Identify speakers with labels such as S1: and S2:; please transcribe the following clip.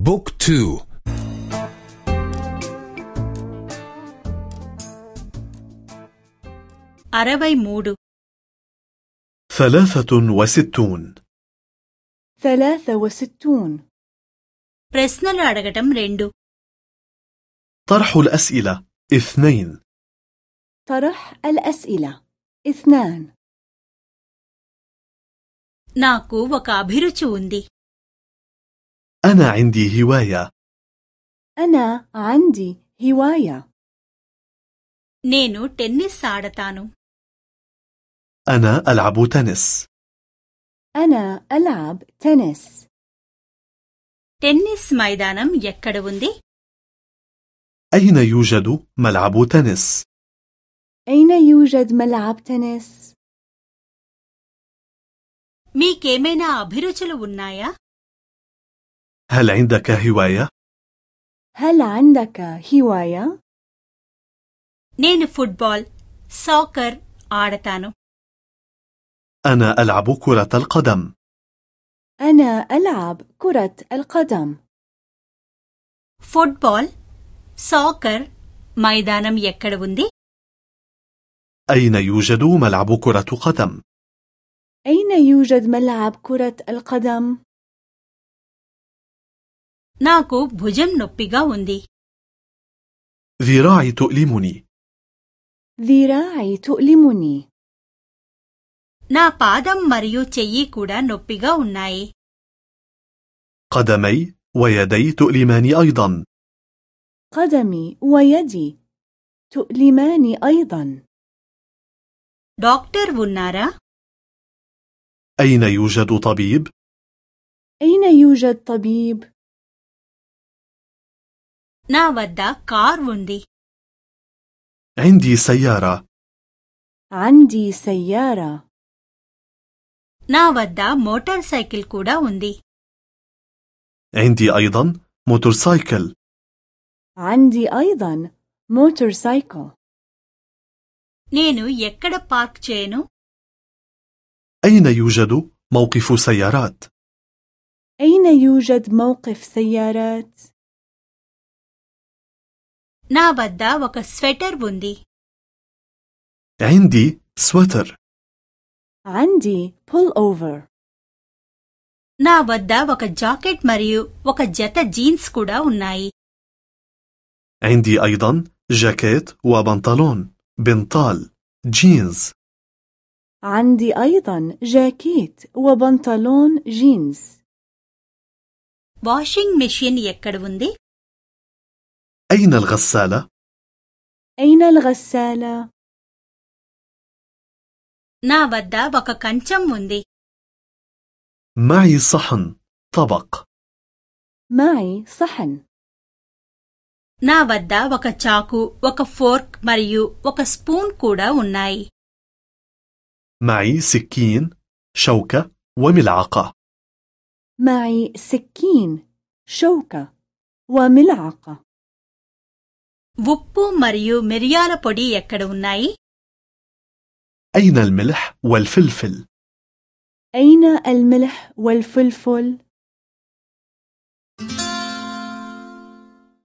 S1: بوك تو
S2: అరవై మూడు
S3: ثلاثة وستون
S4: ثلاثة وستون
S2: ప్రశ్నలు అడగటం రెండు
S3: طرح الأسئلة اثنين
S4: طرح الأسئلة اثنان
S2: నాకు ఒక అభిరుచి ఉంది
S3: أنا عندي هواية
S4: أنا عندي هواية
S2: నేను టెన్నిస్ ఆడతాను
S3: أنا ألعب تنس
S4: أنا ألعب تنس
S2: టెన్నిస్ మైదానం ఎక్కడ ఉంది
S3: أين يوجد ملعب تنس؟
S4: أين يوجد ملعب تنس؟
S2: మీకేమైనా అభిరుచులు ఉన్నాయా
S3: هل عندك هواية؟
S4: هل عندك هواية؟
S2: నేను ఫుట్బాల్ సాకర్ ఆడతాను
S3: أنا ألعب كرة القدم
S4: أنا ألعب كرة القدم
S2: ఫుట్బాల్ సాకర్ మైదానం ఎక్కడ ఉంది
S3: أين يوجد ملعب كرة قدم؟
S4: أين يوجد ملعب كرة القدم؟
S2: నాకు భుజం నొప్పిగా ఉంది
S3: ذراعي تؤلمني
S4: ذراعي تؤلمني
S2: నా పాదం మరియు చెయ్యి కూడా నొప్పిగా ఉన్నాయి
S3: قدمي ويدي تؤلماني أيضا
S4: قدمي ويدي تؤلمان أيضا
S2: డాక్టర్ ఉన్నారా
S3: أين يوجد طبيب؟
S4: أين يوجد طبيب؟
S2: నా వద్ద కార్ ఉంది
S3: عندي سيارة
S4: عندي سيارة
S2: నా వద్ద మోటార్ సైకిల్ కూడా ఉంది
S3: عندي أيضا موتورسايكل
S4: عندي أيضا موتورسايكل
S2: నేను ఎక్కడ పార్క్ చేయను
S3: أين يوجد موقف سيارات؟
S4: أين يوجد موقف سيارات؟
S2: నా వద్ద ఒక స్వెటర్ ఉంది
S3: عندي سويتر
S4: عندي pull over
S2: నా వద్ద ఒక జాకెట్ మరియు ఒక జత జీన్స్ కూడా ఉన్నాయి
S3: عندي أيضا جاكيت وبنطلون بنطال جينز
S4: عندي أيضا جاكيت وبنطلون جينز
S2: వాషింగ్ మెషిన్ ఎక్కడ ఉంది
S3: أين الغسالة؟
S4: أين الغسالة؟
S2: నా వద్ద ఒక కంచం ఉంది
S3: معي صحن طبق
S4: معي صحن
S2: నా వద్ద ఒక చాకు ఒక ఫోర్క్ మరియు ఒక స్పూన్ కూడా ఉన్నాయి
S3: معي سكين شوكة وملعقة
S4: معي سكين شوكة وملعقة
S2: ఉప్పు మరియు మిరియాల పొడి ఎక్కడ ఉన్నాయి
S3: أين الملح والفلفل؟
S4: أين الملح والفلفل؟